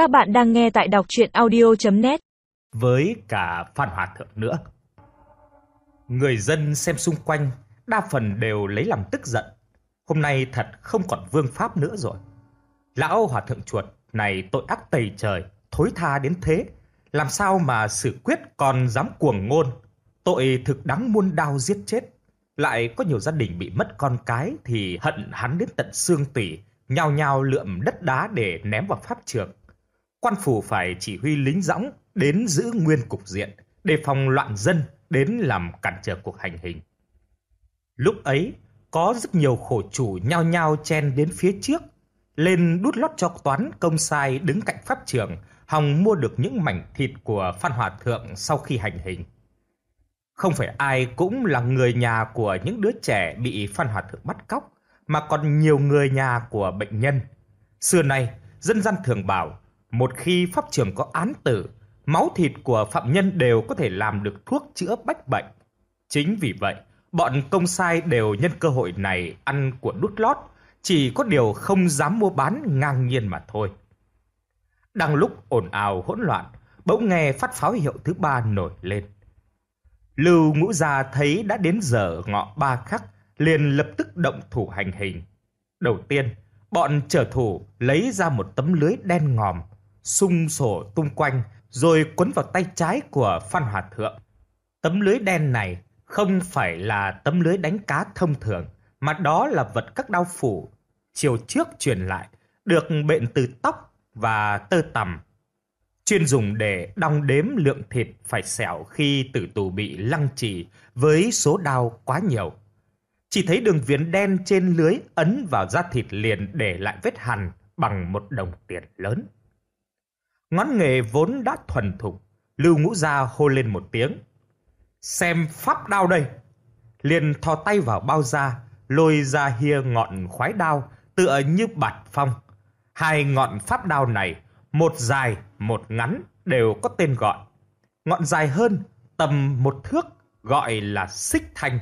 Các bạn đang nghe tại đọc chuyện audio.net Với cả Phan Hòa Thượng nữa. Người dân xem xung quanh đa phần đều lấy làm tức giận. Hôm nay thật không còn vương pháp nữa rồi. Lão Hòa Thượng Chuột này tội ác tày trời, thối tha đến thế. Làm sao mà xử quyết còn dám cuồng ngôn. Tội thực đáng muôn đao giết chết. Lại có nhiều gia đình bị mất con cái thì hận hắn đến tận xương tủy, nhao nhao lượm đất đá để ném vào pháp trường. Quan phủ phải chỉ huy lính dõng đến giữ nguyên cục diện, đề phòng loạn dân đến làm cản trở cuộc hành hình. Lúc ấy, có rất nhiều khổ chủ nhao nhao chen đến phía trước, lên đút lót cho toán công sai đứng cạnh pháp trường, hòng mua được những mảnh thịt của Phan Hòa Thượng sau khi hành hình. Không phải ai cũng là người nhà của những đứa trẻ bị Phan Hòa Thượng bắt cóc, mà còn nhiều người nhà của bệnh nhân. Xưa nay, dân gian thường bảo, một khi pháp trường có án tử, máu thịt của phạm nhân đều có thể làm được thuốc chữa bách bệnh. Chính vì vậy, bọn công sai đều nhân cơ hội này ăn của đút lót, chỉ có điều không dám mua bán ngang nhiên mà thôi. Đang lúc ồn ào hỗn loạn, bỗng nghe phát pháo hiệu thứ ba nổi lên. Lưu Ngũ Gia thấy đã đến giờ ngọ ba khắc, liền lập tức động thủ hành hình. Đầu tiên, bọn trở thủ lấy ra một tấm lưới đen ngòm, sung sổ tung quanh rồi quấn vào tay trái của Phan Hòa Thượng. Tấm lưới đen này không phải là tấm lưới đánh cá thông thường, mà đó là vật các đao phủ, chiều trước truyền lại, được bệnh từ tóc và tơ tằm. Chuyên dùng để đong đếm lượng thịt phải xẻo khi tử tù bị lăng trì với số đao quá nhiều. Chỉ thấy đường viền đen trên lưới ấn vào da thịt liền để lại vết hằn bằng một đồng tiền lớn. Ngón nghề vốn đã thuần thục, Lưu Ngũ Gia hô lên một tiếng. Xem pháp đao đây. Liền thò tay vào bao da, lôi ra hia ngọn khoái đao tựa như bạt phong. Hai ngọn pháp đao này, một dài, một ngắn, đều có tên gọi. Ngọn dài hơn, tầm một thước, gọi là xích thanh.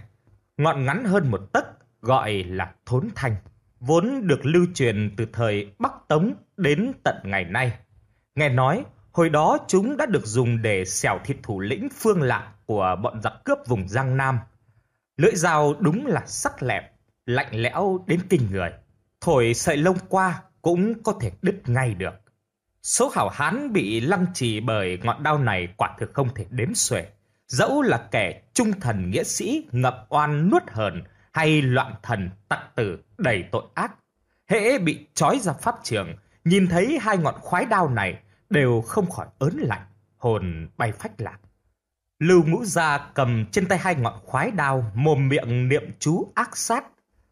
Ngọn ngắn hơn một tấc, gọi là thốn thanh. Vốn được lưu truyền từ thời Bắc Tống đến tận ngày nay. Nghe nói, hồi đó chúng đã được dùng để xẻo thịt thủ lĩnh phương lạ của bọn giặc cướp vùng Giang Nam. Lưỡi dao đúng là sắc lẹp, lạnh lẽo đến kinh người. Thổi sợi lông qua cũng có thể đứt ngay được. Số hảo hán bị lăng trì bởi ngọn đao này quả thực không thể đếm xuể. Dẫu là kẻ trung thần nghĩa sĩ ngập oan nuốt hờn hay loạn thần tặc tử đầy tội ác. Hễ bị trói ra pháp trường, nhìn thấy hai ngọn khoái đao này đều không khỏi ớn lạnh, hồn bay phách lạc. Lưu ngũ gia cầm trên tay hai ngọn khoái đao, mồm miệng niệm chú ác sát.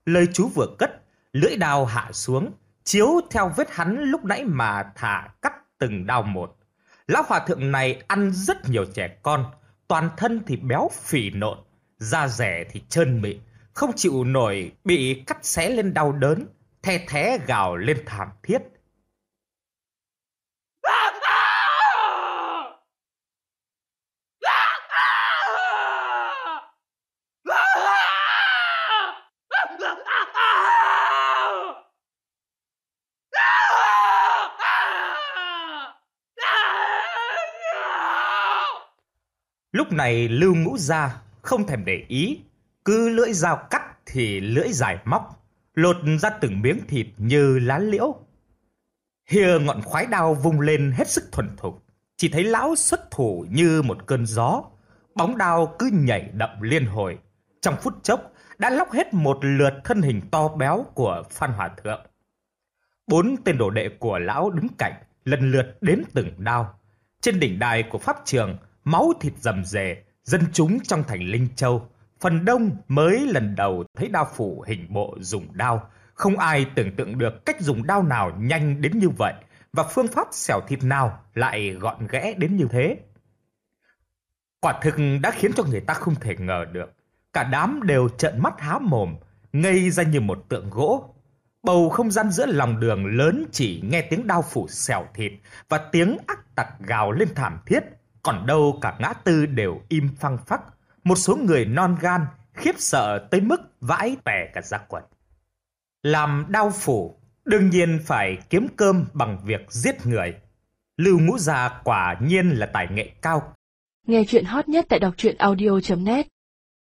Lời chú vừa cất, lưỡi đao hạ xuống, chiếu theo vết hắn lúc nãy mà thả cắt từng đao một. Lão hòa thượng này ăn rất nhiều trẻ con, toàn thân thì béo phì nộn, da rẻ thì trơn mịn, không chịu nổi bị cắt xé lên đau đớn, the thé gào lên thảm thiết. Lúc này Lưu Ngũ Gia không thèm để ý, cứ lưỡi dao cắt thì lưỡi dài móc, lột ra từng miếng thịt như lá liễu. Hìa ngọn khoái đao vung lên hết sức thuần thục, chỉ thấy lão xuất thủ như một cơn gió, bóng đao cứ nhảy đậm liên hồi. Trong phút chốc đã lóc hết một lượt thân hình to béo của Phan Hòa Thượng. Bốn tên đồ đệ của lão đứng cạnh, lần lượt đến từng đao. Trên đỉnh đài của pháp trường, máu thịt rầm rề, dân chúng trong thành Linh Châu, phần đông mới lần đầu thấy đao phủ hình bộ dùng đao. Không ai tưởng tượng được cách dùng đao nào nhanh đến như vậy và phương pháp xẻo thịt nào lại gọn ghẽ đến như thế. Quả thực đã khiến cho người ta không thể ngờ được. Cả đám đều trợn mắt há mồm, ngây ra như một tượng gỗ. Bầu không gian giữa lòng đường lớn chỉ nghe tiếng đao phủ xẻo thịt và tiếng ác tặc gào lên thảm thiết còn đâu cả ngã tư đều im phăng phắc, một số người non gan, khiếp sợ tới mức vãi tè cả da quần. Làm đau phủ, đương nhiên phải kiếm cơm bằng việc giết người. Lưu Ngũ Gia quả nhiên là tài nghệ cao. Nghe chuyện hot nhất tại đọc truyện audio.net